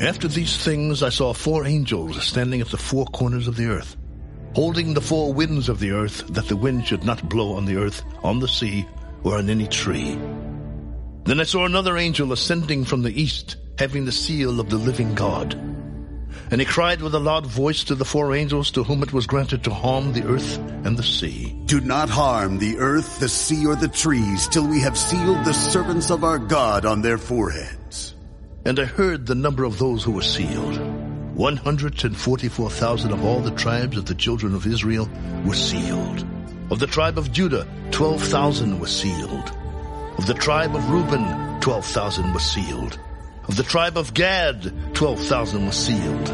After these things I saw four angels standing at the four corners of the earth, holding the four winds of the earth, that the wind should not blow on the earth, on the sea, or on any tree. Then I saw another angel ascending from the east, having the seal of the living God. And he cried with a loud voice to the four angels to whom it was granted to harm the earth and the sea. Do not harm the earth, the sea, or the trees, till we have sealed the servants of our God on their foreheads. And I heard the number of those who were sealed. 144,000 of all the tribes of the children of Israel were sealed. Of the tribe of Judah, 12,000 were sealed. Of the tribe of Reuben, 12,000 were sealed. Of the tribe of Gad, 12,000 were sealed.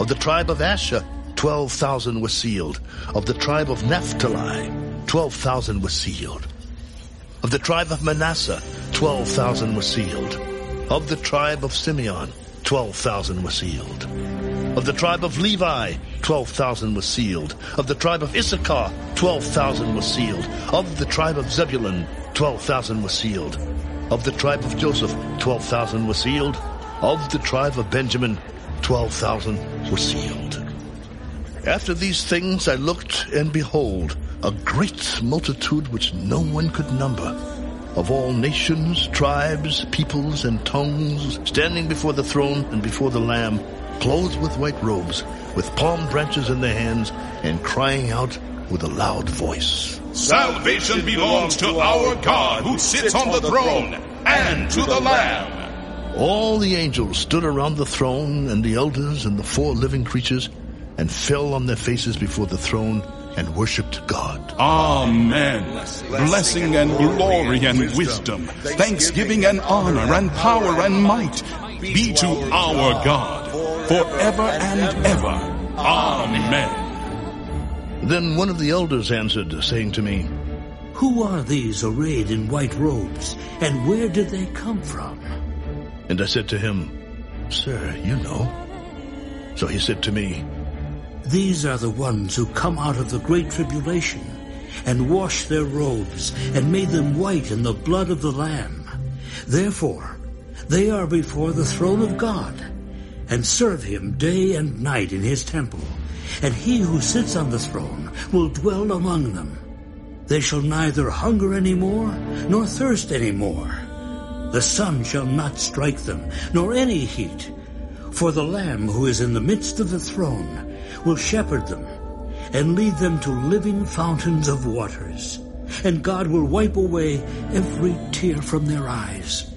Of the tribe of Asher, 12,000 were sealed. Of the tribe of Naphtali, 12,000 were sealed. Of the tribe of Manasseh, 12,000 were sealed. Of the tribe of Simeon, 12,000 were sealed. Of the tribe of Levi, 12,000 were sealed. Of the tribe of Issachar, 12,000 were sealed. Of the tribe of Zebulun, 12,000 were sealed. Of the tribe of Joseph, 12,000 were sealed. Of the tribe of Benjamin, 12,000 were sealed. After these things I looked, and behold, a great multitude which no one could number, of all nations, tribes, peoples, and tongues, standing before the throne and before the Lamb, clothed with white robes, with palm branches in their hands, and crying out with a loud voice. Salvation belongs to our God who sits on the throne and to the Lamb. All the angels stood around the throne and the elders and the four living creatures and fell on their faces before the throne and worshipped God. Amen. Blessing and glory and wisdom, thanksgiving and honor and power and might be to our God forever and ever. Amen. Then one of the elders answered, saying to me, Who are these arrayed in white robes, and where did they come from? And I said to him, Sir, you know. So he said to me, These are the ones who come out of the great tribulation, and washed their robes, and made them white in the blood of the Lamb. Therefore, they are before the throne of God, and serve him day and night in his temple and he who sits on the throne will dwell among them. They shall neither hunger any more, nor thirst any more. The sun shall not strike them, nor any heat. For the Lamb who is in the midst of the throne will shepherd them, and lead them to living fountains of waters. And God will wipe away every tear from their eyes.